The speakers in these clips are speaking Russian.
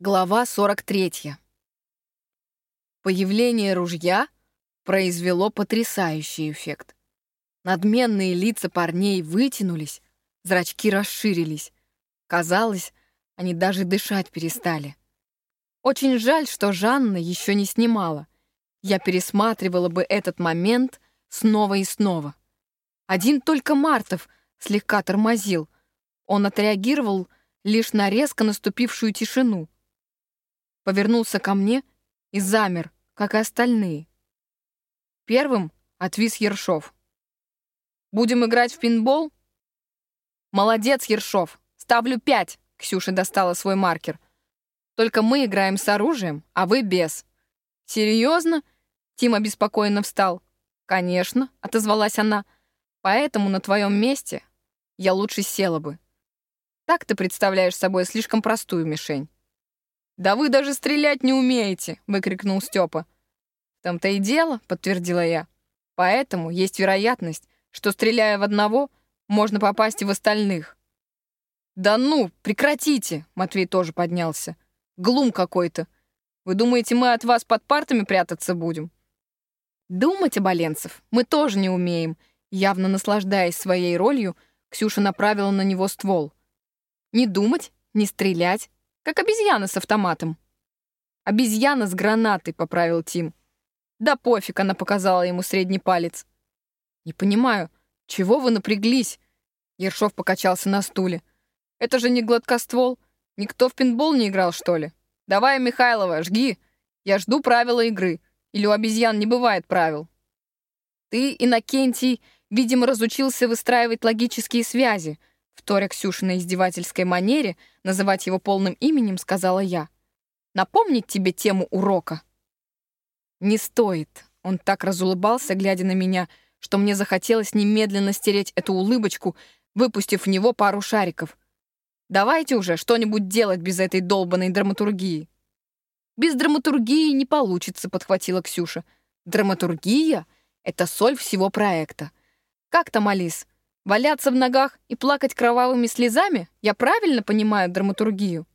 Глава 43. Появление ружья произвело потрясающий эффект. Надменные лица парней вытянулись, зрачки расширились. Казалось, они даже дышать перестали. Очень жаль, что Жанна еще не снимала. Я пересматривала бы этот момент снова и снова. Один только Мартов слегка тормозил. Он отреагировал лишь на резко наступившую тишину — повернулся ко мне и замер, как и остальные. Первым отвис Ершов. «Будем играть в пинбол?» «Молодец, Ершов! Ставлю пять!» Ксюша достала свой маркер. «Только мы играем с оружием, а вы без». «Серьезно?» Тим обеспокоенно встал. «Конечно», — отозвалась она. «Поэтому на твоем месте я лучше села бы. Так ты представляешь собой слишком простую мишень. «Да вы даже стрелять не умеете!» — выкрикнул Степа. «В том-то и дело», — подтвердила я. «Поэтому есть вероятность, что, стреляя в одного, можно попасть и в остальных». «Да ну, прекратите!» — Матвей тоже поднялся. «Глум какой-то. Вы думаете, мы от вас под партами прятаться будем?» «Думать, оболенцев, мы тоже не умеем», явно наслаждаясь своей ролью, Ксюша направила на него ствол. «Не думать, не стрелять, как обезьяна с автоматом. Обезьяна с гранатой, поправил Тим. Да пофиг, она показала ему средний палец. Не понимаю, чего вы напряглись? Ершов покачался на стуле. Это же не гладкоствол. Никто в пинбол не играл, что ли? Давай, Михайлова, жги. Я жду правила игры. Или у обезьян не бывает правил. Ты, Иннокентий, видимо, разучился выстраивать логические связи — Вторя Ксюшиной издевательской манере называть его полным именем, сказала я. «Напомнить тебе тему урока?» «Не стоит». Он так разулыбался, глядя на меня, что мне захотелось немедленно стереть эту улыбочку, выпустив в него пару шариков. «Давайте уже что-нибудь делать без этой долбанной драматургии». «Без драматургии не получится», — подхватила Ксюша. «Драматургия — это соль всего проекта. Как там, Алис? Валяться в ногах и плакать кровавыми слезами? Я правильно понимаю драматургию?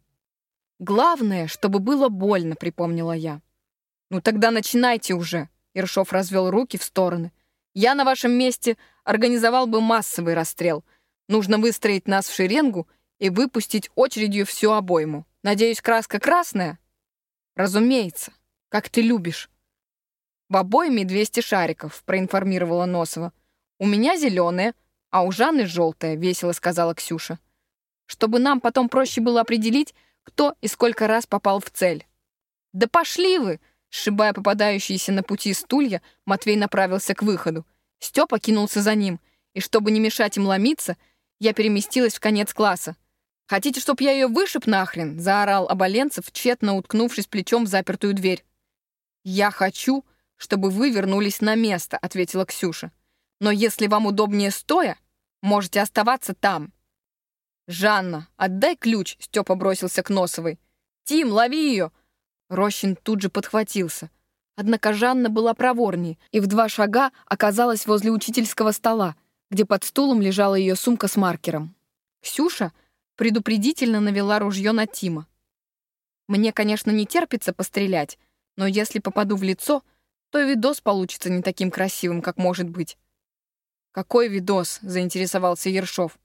Главное, чтобы было больно, припомнила я. Ну тогда начинайте уже. Ершов развел руки в стороны. Я на вашем месте организовал бы массовый расстрел. Нужно выстроить нас в шеренгу и выпустить очередью всю обойму. Надеюсь, краска красная? Разумеется, как ты любишь. В обойме 200 шариков, проинформировала Носова. У меня зеленые, а у Жанны желтая», — весело сказала Ксюша. «Чтобы нам потом проще было определить, кто и сколько раз попал в цель». «Да пошли вы!» Сшибая попадающиеся на пути стулья, Матвей направился к выходу. Степа кинулся за ним, и чтобы не мешать им ломиться, я переместилась в конец класса. «Хотите, чтоб я ее вышиб нахрен?» — заорал Оболенцев, тщетно уткнувшись плечом в запертую дверь. «Я хочу, чтобы вы вернулись на место», — ответила Ксюша. Но если вам удобнее стоя, можете оставаться там. «Жанна, отдай ключ!» — Степа бросился к Носовой. «Тим, лови ее!» Рощин тут же подхватился. Однако Жанна была проворнее и в два шага оказалась возле учительского стола, где под стулом лежала ее сумка с маркером. Ксюша предупредительно навела ружье на Тима. «Мне, конечно, не терпится пострелять, но если попаду в лицо, то видос получится не таким красивым, как может быть. «Какой видос?» — заинтересовался Ершов.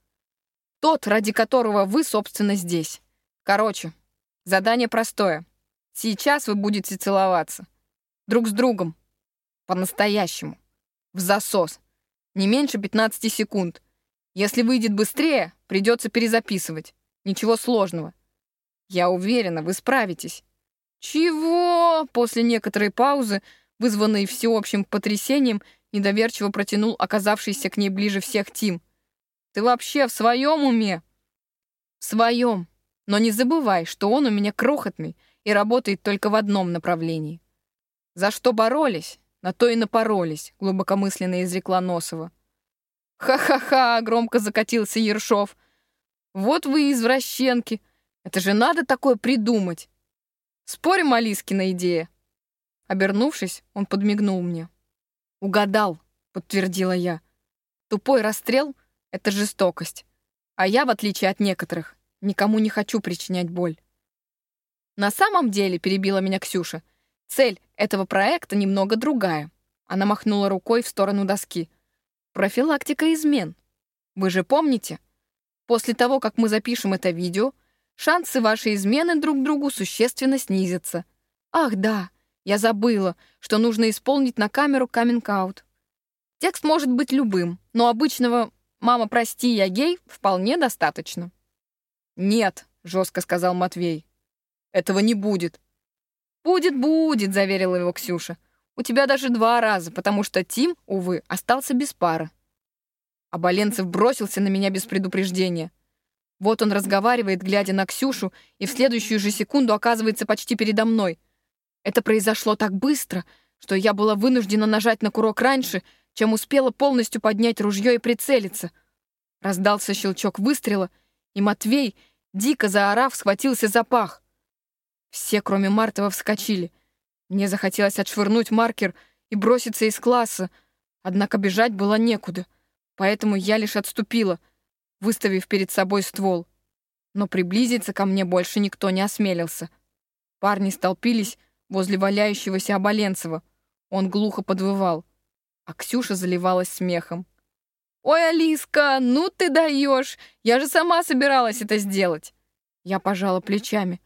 «Тот, ради которого вы, собственно, здесь. Короче, задание простое. Сейчас вы будете целоваться. Друг с другом. По-настоящему. В засос. Не меньше 15 секунд. Если выйдет быстрее, придется перезаписывать. Ничего сложного. Я уверена, вы справитесь». «Чего?» После некоторой паузы, вызванной всеобщим потрясением, Недоверчиво протянул оказавшийся к ней ближе всех Тим. «Ты вообще в своем уме?» «В своем. Но не забывай, что он у меня крохотный и работает только в одном направлении. За что боролись, на то и напоролись», — глубокомысленно изрекла Носова. «Ха-ха-ха!» — громко закатился Ершов. «Вот вы извращенки! Это же надо такое придумать! Спорим, Алискина идея?» Обернувшись, он подмигнул мне. «Угадал», — подтвердила я. «Тупой расстрел — это жестокость. А я, в отличие от некоторых, никому не хочу причинять боль. На самом деле, перебила меня Ксюша, цель этого проекта немного другая. Она махнула рукой в сторону доски. Профилактика измен. Вы же помните? После того, как мы запишем это видео, шансы вашей измены друг другу существенно снизятся. Ах, да, я забыла, что нужно исполнить на камеру каминг-аут. Текст может быть любым, но обычного «мама, прости, я гей» вполне достаточно. «Нет», — жестко сказал Матвей. «Этого не будет». «Будет, будет», — заверила его Ксюша. «У тебя даже два раза, потому что Тим, увы, остался без пары». А Боленцев бросился на меня без предупреждения. Вот он разговаривает, глядя на Ксюшу, и в следующую же секунду оказывается почти передо мной. Это произошло так быстро, что я была вынуждена нажать на курок раньше, чем успела полностью поднять ружье и прицелиться. Раздался щелчок выстрела, и Матвей, дико заорав, схватился за пах. Все, кроме Мартова, вскочили. Мне захотелось отшвырнуть маркер и броситься из класса, однако бежать было некуда, поэтому я лишь отступила, выставив перед собой ствол. Но приблизиться ко мне больше никто не осмелился. Парни столпились возле валяющегося Оболенцева. Он глухо подвывал а Ксюша заливалась смехом. «Ой, Алиска, ну ты даешь! Я же сама собиралась это сделать!» Я пожала плечами.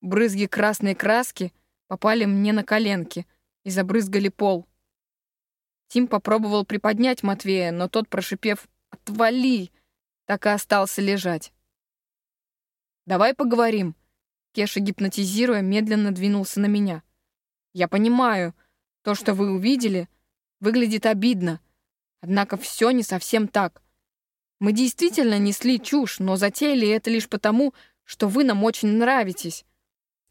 Брызги красной краски попали мне на коленки и забрызгали пол. Тим попробовал приподнять Матвея, но тот, прошипев «Отвали!», так и остался лежать. «Давай поговорим», — Кеша, гипнотизируя, медленно двинулся на меня. «Я понимаю, то, что вы увидели, Выглядит обидно. Однако все не совсем так. Мы действительно несли чушь, но затеяли это лишь потому, что вы нам очень нравитесь.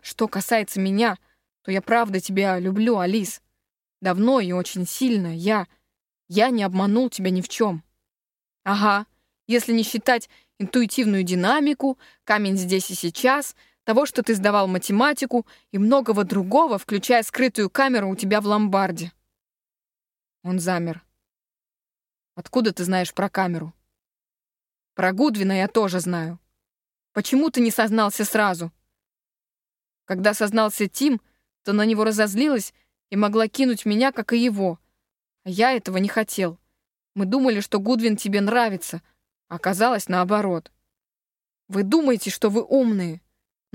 Что касается меня, то я правда тебя люблю, Алис. Давно и очень сильно. Я... Я не обманул тебя ни в чем. Ага, если не считать интуитивную динамику, камень здесь и сейчас, того, что ты сдавал математику и многого другого, включая скрытую камеру у тебя в ломбарде. Он замер. «Откуда ты знаешь про камеру?» «Про Гудвина я тоже знаю. Почему ты не сознался сразу?» Когда сознался Тим, то на него разозлилась и могла кинуть меня, как и его. А я этого не хотел. Мы думали, что Гудвин тебе нравится, а оказалось наоборот. Вы думаете, что вы умные,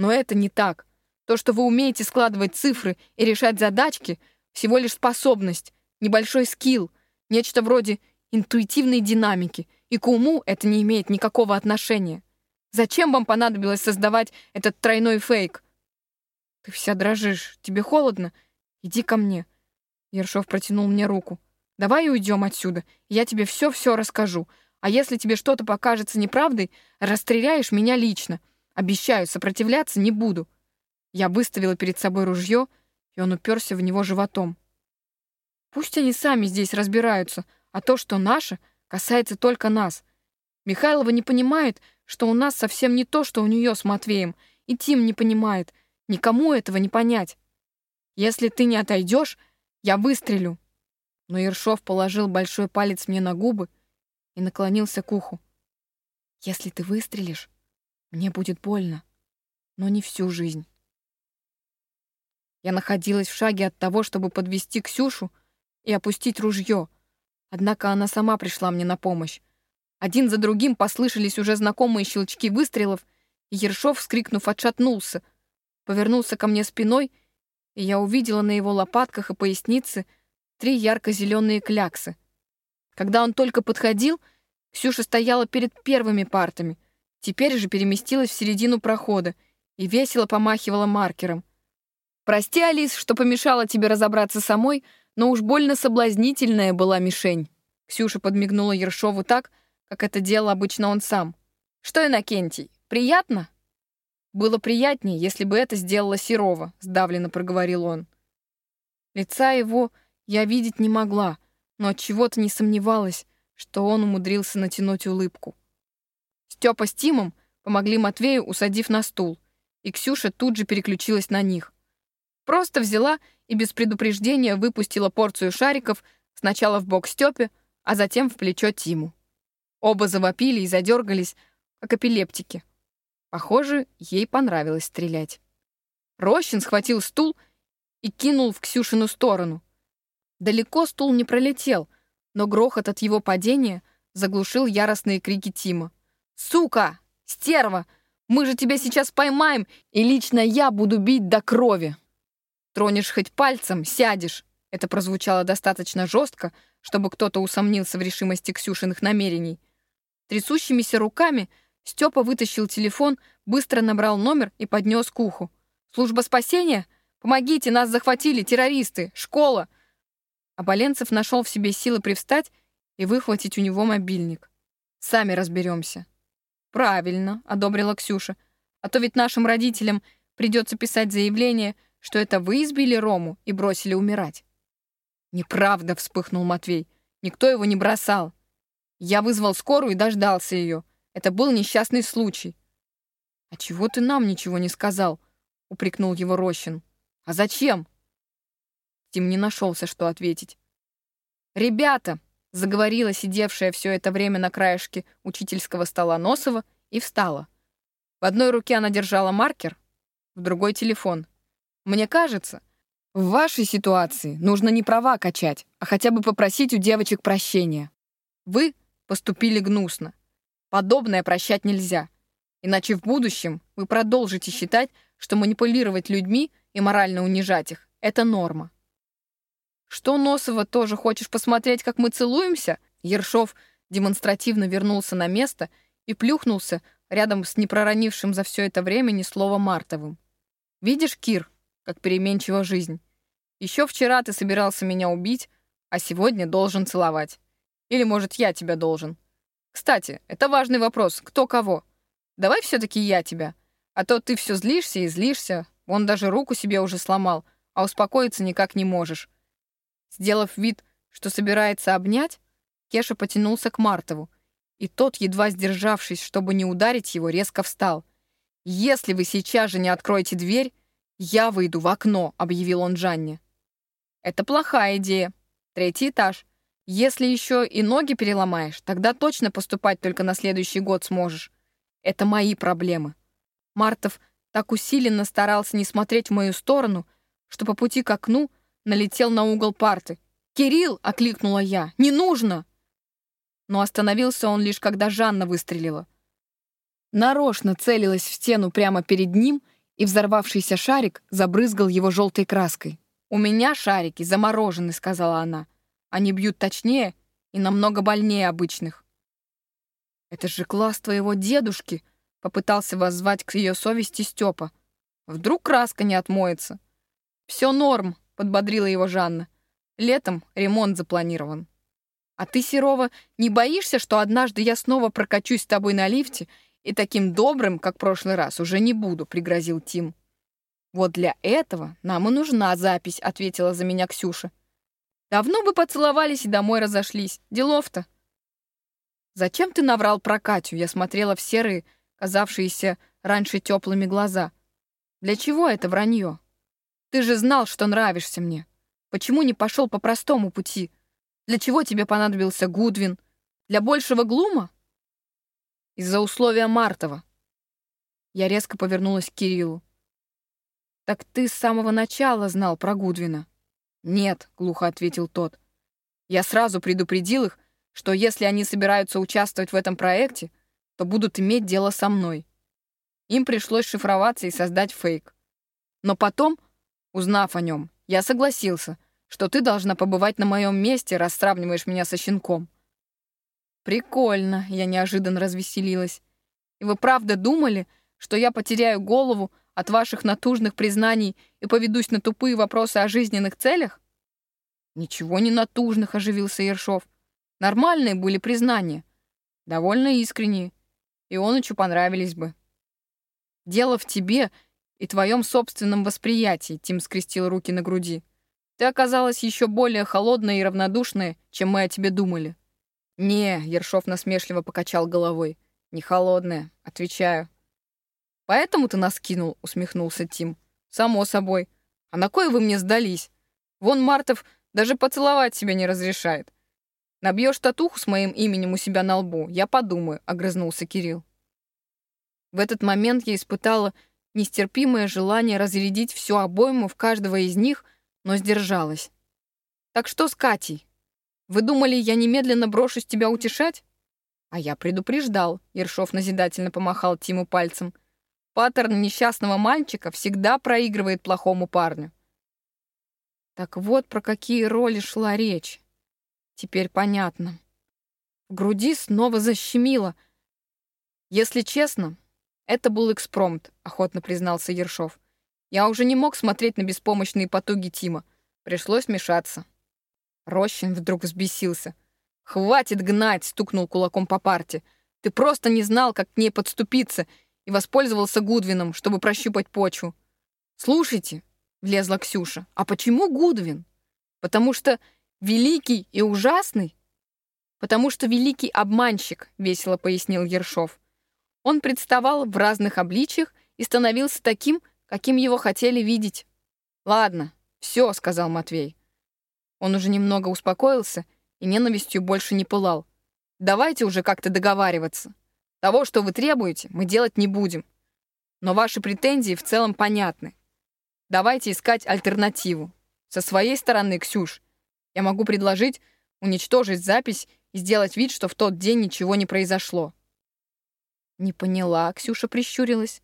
но это не так. То, что вы умеете складывать цифры и решать задачки, всего лишь способность, небольшой скилл, нечто вроде интуитивной динамики, и к уму это не имеет никакого отношения. Зачем вам понадобилось создавать этот тройной фейк? Ты вся дрожишь. Тебе холодно? Иди ко мне. Ершов протянул мне руку. Давай уйдем отсюда, я тебе все-все расскажу. А если тебе что-то покажется неправдой, расстреляешь меня лично. Обещаю, сопротивляться не буду. Я выставила перед собой ружье, и он уперся в него животом. Пусть они сами здесь разбираются, а то, что наше, касается только нас. Михайлова не понимает, что у нас совсем не то, что у нее с Матвеем, и Тим не понимает. Никому этого не понять. Если ты не отойдешь, я выстрелю. Но Ершов положил большой палец мне на губы и наклонился к уху. Если ты выстрелишь, мне будет больно, но не всю жизнь. Я находилась в шаге от того, чтобы подвести Ксюшу, и опустить ружье. Однако она сама пришла мне на помощь. Один за другим послышались уже знакомые щелчки выстрелов, и Ершов, вскрикнув, отшатнулся. Повернулся ко мне спиной, и я увидела на его лопатках и пояснице три ярко-зеленые кляксы. Когда он только подходил, Ксюша стояла перед первыми партами, теперь же переместилась в середину прохода и весело помахивала маркером. «Прости, Алис, что помешала тебе разобраться самой», но уж больно соблазнительная была мишень. Ксюша подмигнула Ершову так, как это делал обычно он сам. «Что, Иннокентий, приятно?» «Было приятнее, если бы это сделала Серова», — сдавленно проговорил он. Лица его я видеть не могла, но от чего то не сомневалась, что он умудрился натянуть улыбку. Степа с Тимом помогли Матвею, усадив на стул, и Ксюша тут же переключилась на них. Просто взяла и без предупреждения выпустила порцию шариков сначала в бок Степе, а затем в плечо Тиму. Оба завопили и задергались, как эпилептики. Похоже, ей понравилось стрелять. Рощин схватил стул и кинул в Ксюшину сторону. Далеко стул не пролетел, но грохот от его падения заглушил яростные крики Тима. «Сука! Стерва! Мы же тебя сейчас поймаем, и лично я буду бить до крови!» «Тронешь хоть пальцем, сядешь!» Это прозвучало достаточно жестко, чтобы кто-то усомнился в решимости Ксюшиных намерений. Трясущимися руками Степа вытащил телефон, быстро набрал номер и поднес к уху. «Служба спасения? Помогите, нас захватили террористы! Школа!» Оболенцев нашел в себе силы привстать и выхватить у него мобильник. «Сами разберемся». «Правильно», — одобрила Ксюша. «А то ведь нашим родителям придется писать заявление, что это вы избили Рому и бросили умирать». «Неправда», — вспыхнул Матвей. «Никто его не бросал. Я вызвал скорую и дождался ее. Это был несчастный случай». «А чего ты нам ничего не сказал?» — упрекнул его Рощин. «А зачем?» Тим не нашелся, что ответить. «Ребята!» — заговорила сидевшая все это время на краешке учительского стола Носова и встала. В одной руке она держала маркер, в другой — телефон. «Мне кажется, в вашей ситуации нужно не права качать, а хотя бы попросить у девочек прощения. Вы поступили гнусно. Подобное прощать нельзя. Иначе в будущем вы продолжите считать, что манипулировать людьми и морально унижать их — это норма. Что, Носова, тоже хочешь посмотреть, как мы целуемся? Ершов демонстративно вернулся на место и плюхнулся рядом с непроронившим за все это время ни слова Мартовым. Видишь, Кир, как переменчива жизнь. Еще вчера ты собирался меня убить, а сегодня должен целовать. Или, может, я тебя должен. Кстати, это важный вопрос, кто кого. Давай все-таки я тебя. А то ты все злишься и злишься. Он даже руку себе уже сломал, а успокоиться никак не можешь. Сделав вид, что собирается обнять, Кеша потянулся к Мартову, и тот, едва сдержавшись, чтобы не ударить его, резко встал. «Если вы сейчас же не откроете дверь, «Я выйду в окно», — объявил он Жанне. «Это плохая идея. Третий этаж. Если еще и ноги переломаешь, тогда точно поступать только на следующий год сможешь. Это мои проблемы». Мартов так усиленно старался не смотреть в мою сторону, что по пути к окну налетел на угол парты. «Кирилл!» — окликнула я. «Не нужно!» Но остановился он лишь, когда Жанна выстрелила. Нарочно целилась в стену прямо перед ним — и взорвавшийся шарик забрызгал его желтой краской. «У меня шарики заморожены», — сказала она. «Они бьют точнее и намного больнее обычных». «Это же класс твоего дедушки», — попытался воззвать к ее совести Степа. «Вдруг краска не отмоется?» «Все норм», — подбодрила его Жанна. «Летом ремонт запланирован». «А ты, Серова, не боишься, что однажды я снова прокачусь с тобой на лифте и таким добрым, как в прошлый раз, уже не буду», — пригрозил Тим. «Вот для этого нам и нужна запись», — ответила за меня Ксюша. «Давно бы поцеловались и домой разошлись. Делов-то». «Зачем ты наврал про Катю?» Я смотрела в серые, казавшиеся раньше теплыми глаза. «Для чего это вранье? Ты же знал, что нравишься мне. Почему не пошел по простому пути? Для чего тебе понадобился Гудвин? Для большего глума?» Из-за условия Мартова. Я резко повернулась к Кириллу. «Так ты с самого начала знал про Гудвина?» «Нет», — глухо ответил тот. «Я сразу предупредил их, что если они собираются участвовать в этом проекте, то будут иметь дело со мной. Им пришлось шифроваться и создать фейк. Но потом, узнав о нем, я согласился, что ты должна побывать на моем месте, раз сравниваешь меня со щенком. «Прикольно», — я неожиданно развеселилась. «И вы правда думали, что я потеряю голову от ваших натужных признаний и поведусь на тупые вопросы о жизненных целях?» «Ничего не натужных», — оживился Ершов. «Нормальные были признания. Довольно искренние. И Онычу понравились бы». «Дело в тебе и твоем собственном восприятии», — Тим скрестил руки на груди. «Ты оказалась еще более холодная и равнодушная, чем мы о тебе думали». «Не», — Ершов насмешливо покачал головой. «Не холодная, отвечаю». «Поэтому ты нас кинул?» — усмехнулся Тим. «Само собой. А на кой вы мне сдались? Вон Мартов даже поцеловать себя не разрешает. Набьешь татуху с моим именем у себя на лбу, я подумаю», — огрызнулся Кирилл. В этот момент я испытала нестерпимое желание разрядить всю обойму в каждого из них, но сдержалась. «Так что с Катей? Вы думали, я немедленно брошусь тебя утешать?» «А я предупреждал», — Ершов назидательно помахал Тиму пальцем. «Паттерн несчастного мальчика всегда проигрывает плохому парню». Так вот про какие роли шла речь. Теперь понятно. В груди снова защемило. Если честно, это был экспромт, охотно признался Ершов. Я уже не мог смотреть на беспомощные потуги Тима. Пришлось вмешаться. Рощин вдруг взбесился. «Хватит гнать!» — стукнул кулаком по парте. «Ты просто не знал, как к ней подступиться, и воспользовался Гудвином, чтобы прощупать почву». «Слушайте», — влезла Ксюша, — «а почему Гудвин? Потому что великий и ужасный?» «Потому что великий обманщик», — весело пояснил Ершов. Он представал в разных обличьях и становился таким, каким его хотели видеть. «Ладно, все», — сказал Матвей. Он уже немного успокоился и ненавистью больше не пылал. Давайте уже как-то договариваться. Того, что вы требуете, мы делать не будем. Но ваши претензии в целом понятны. Давайте искать альтернативу. Со своей стороны, Ксюш, я могу предложить уничтожить запись и сделать вид, что в тот день ничего не произошло. Не поняла, Ксюша прищурилась.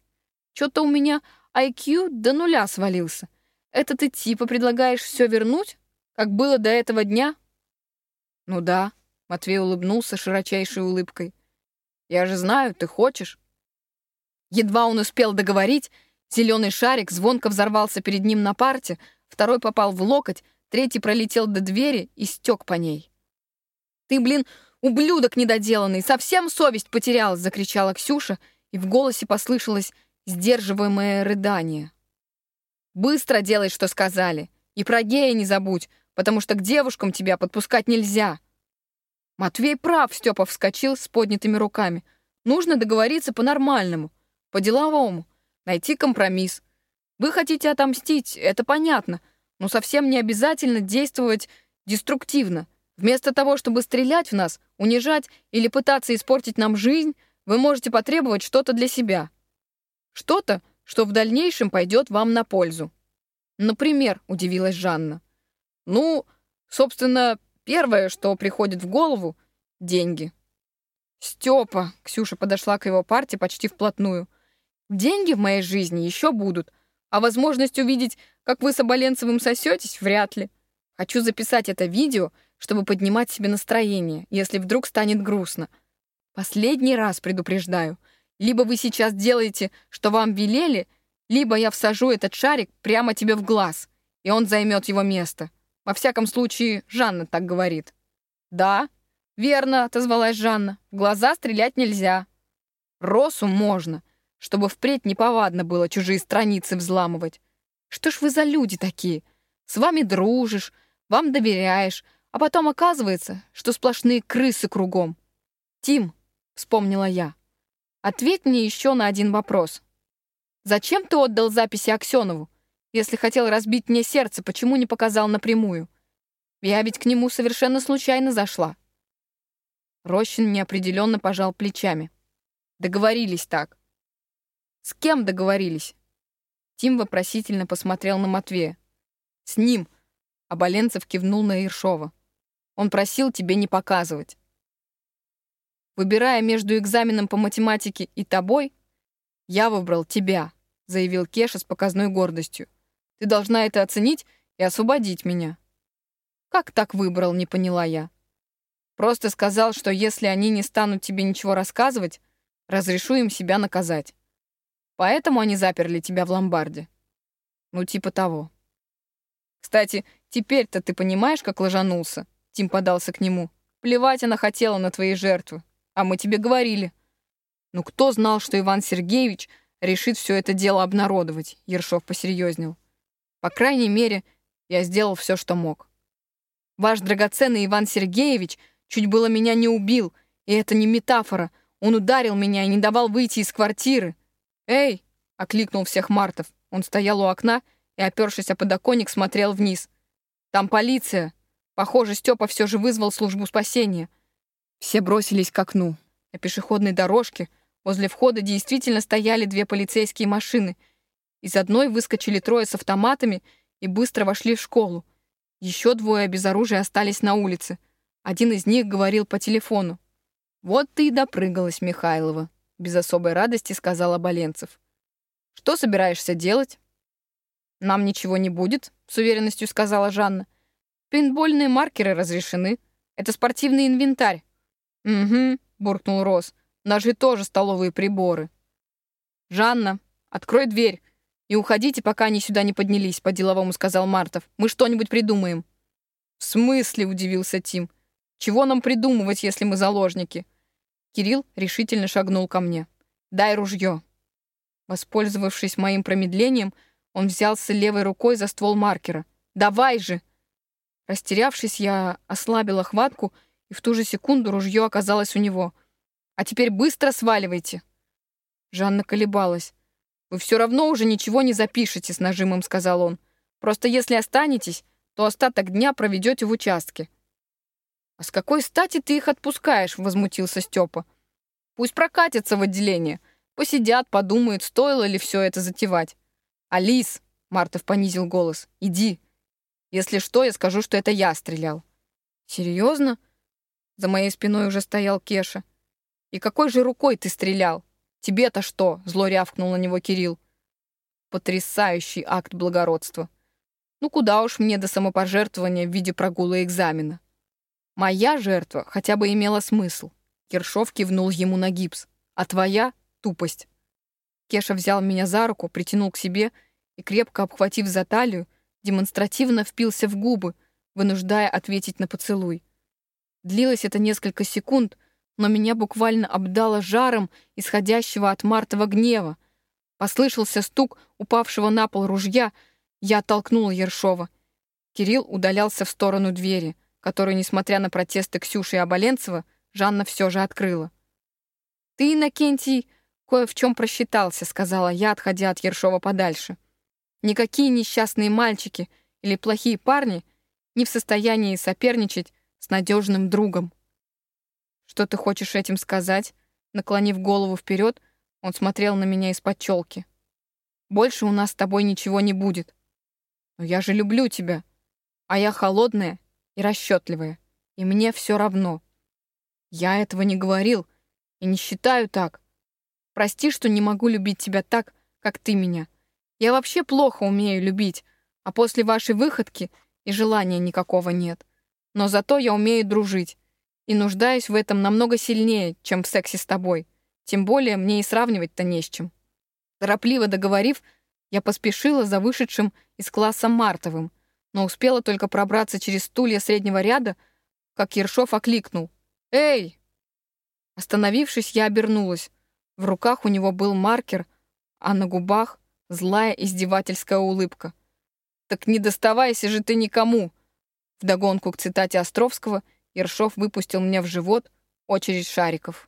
Что-то у меня IQ до нуля свалился. Это ты типа предлагаешь все вернуть, как было до этого дня? «Ну да», — Матвей улыбнулся широчайшей улыбкой. «Я же знаю, ты хочешь». Едва он успел договорить, зеленый шарик звонко взорвался перед ним на парте, второй попал в локоть, третий пролетел до двери и стек по ней. «Ты, блин, ублюдок недоделанный, совсем совесть потерял!» — закричала Ксюша, и в голосе послышалось сдерживаемое рыдание. «Быстро делай, что сказали, и про гея не забудь, потому что к девушкам тебя подпускать нельзя». Матвей прав, Степа вскочил с поднятыми руками. «Нужно договориться по-нормальному, по-деловому, найти компромисс. Вы хотите отомстить, это понятно, но совсем не обязательно действовать деструктивно. Вместо того, чтобы стрелять в нас, унижать или пытаться испортить нам жизнь, вы можете потребовать что-то для себя. Что-то, что в дальнейшем пойдет вам на пользу. Например, удивилась Жанна. Ну, собственно, первое, что приходит в голову — деньги. Степа, Ксюша подошла к его парте почти вплотную. Деньги в моей жизни еще будут, а возможность увидеть, как вы с Оболенцевым сосетесь, вряд ли. Хочу записать это видео, чтобы поднимать себе настроение, если вдруг станет грустно. Последний раз предупреждаю. Либо вы сейчас делаете, что вам велели, либо я всажу этот шарик прямо тебе в глаз, и он займет его место. Во всяком случае, Жанна так говорит. «Да, верно», — отозвалась Жанна. «В глаза стрелять нельзя. Росу можно, чтобы впредь неповадно было чужие страницы взламывать. Что ж вы за люди такие? С вами дружишь, вам доверяешь, а потом оказывается, что сплошные крысы кругом. Тим, вспомнила я, ответь мне еще на один вопрос. Зачем ты отдал записи Аксенову? Если хотел разбить мне сердце, почему не показал напрямую? Я ведь к нему совершенно случайно зашла. Рощин неопределенно пожал плечами. Договорились так. С кем договорились? Тим вопросительно посмотрел на Матвея. С ним. А Боленцев кивнул на Иршова. Он просил тебе не показывать. Выбирая между экзаменом по математике и тобой, я выбрал тебя, заявил Кеша с показной гордостью. Ты должна это оценить и освободить меня». «Как так выбрал?» — не поняла я. «Просто сказал, что если они не станут тебе ничего рассказывать, разрешу им себя наказать. Поэтому они заперли тебя в ломбарде. Ну, типа того». «Кстати, теперь-то ты понимаешь, как ложанулся?» Тим подался к нему. «Плевать она хотела на твои жертвы. А мы тебе говорили». «Ну, кто знал, что Иван Сергеевич решит все это дело обнародовать?» Ершов посерьезнел. По крайней мере, я сделал все, что мог. Ваш драгоценный Иван Сергеевич чуть было меня не убил, и это не метафора. Он ударил меня и не давал выйти из квартиры. «Эй!» — окликнул всех Мартов. Он стоял у окна и, опершись о подоконник, смотрел вниз. «Там полиция!» Похоже, Степа все же вызвал службу спасения. Все бросились к окну. На пешеходной дорожке возле входа действительно стояли две полицейские машины — Из одной выскочили трое с автоматами и быстро вошли в школу. Еще двое без оружия остались на улице. Один из них говорил по телефону. «Вот ты и допрыгалась, Михайлова», — без особой радости сказал Оболенцев. «Что собираешься делать?» «Нам ничего не будет», — с уверенностью сказала Жанна. «Пейнтбольные маркеры разрешены. Это спортивный инвентарь». «Угу», — буркнул Рос. «Ножи тоже столовые приборы». «Жанна, открой дверь и уходите, пока они сюда не поднялись», — по-деловому сказал Мартов. «Мы что-нибудь придумаем». «В смысле?» — удивился Тим. «Чего нам придумывать, если мы заложники?» Кирилл решительно шагнул ко мне. «Дай ружье». Воспользовавшись моим промедлением, он взялся левой рукой за ствол маркера. «Давай же!» Растерявшись, я ослабила хватку, и в ту же секунду ружье оказалось у него. «А теперь быстро сваливайте!» Жанна колебалась. «Вы все равно уже ничего не запишете», — с нажимом сказал он. «Просто если останетесь, то остаток дня проведете в участке». «А с какой стати ты их отпускаешь?» — возмутился Степа. «Пусть прокатятся в отделение. Посидят, подумают, стоило ли все это затевать. «Алис!» — Мартов понизил голос. «Иди. Если что, я скажу, что это я стрелял». «Серьезно?» За моей спиной уже стоял Кеша. «И какой же рукой ты стрелял? Тебе-то что?» — зло рявкнул на него Кирилл. Потрясающий акт благородства. Ну куда уж мне до самопожертвования в виде прогула экзамена. Моя жертва хотя бы имела смысл. Киршов кивнул ему на гипс. А твоя — тупость. Кеша взял меня за руку, притянул к себе и, крепко обхватив за талию, демонстративно впился в губы, вынуждая ответить на поцелуй. Длилось это несколько секунд, но меня буквально обдало жаром, исходящего от Мартова гнева. Послышался стук упавшего на пол ружья, я оттолкнула Ершова. Кирилл удалялся в сторону двери, которую, несмотря на протесты Ксюши и Оболенцева, Жанна все же открыла. «Ты, Иннокентий, «Кое в чем просчитался», — сказала я, отходя от Ершова подальше. «Никакие несчастные мальчики или плохие парни не в состоянии соперничать с надежным другом». «Что ты хочешь этим сказать?» Наклонив голову вперед, он смотрел на меня из-под челки. «Больше у нас с тобой ничего не будет. Но я же люблю тебя, а я холодная и расчетливая, и мне все равно. Я этого не говорил и не считаю так. Прости, что не могу любить тебя так, как ты меня. Я вообще плохо умею любить, а после вашей выходки и желания никакого нет. Но зато я умею дружить и нуждаюсь в этом намного сильнее, чем в сексе с тобой. Тем более мне и сравнивать-то не с чем. Торопливо договорив, я поспешила за вышедшим из класса Мартовым, но успела только пробраться через стулья среднего ряда, как Ершов окликнул. «Эй!» Остановившись, я обернулась. В руках у него был маркер, а на губах злая издевательская улыбка. «Так не доставайся же ты никому!» Вдогонку к цитате Островского Ершов выпустил мне в живот очередь шариков.